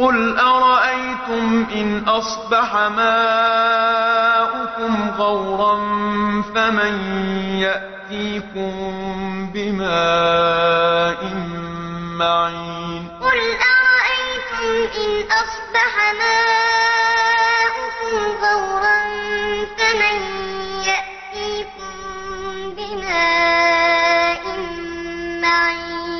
قل أرأيتم إن أصبح ماؤكم غورا فمن يأتيكم بماء معين قل أرأيتم إن أصبح ماؤكم غورا فمن يأتيكم بماء معين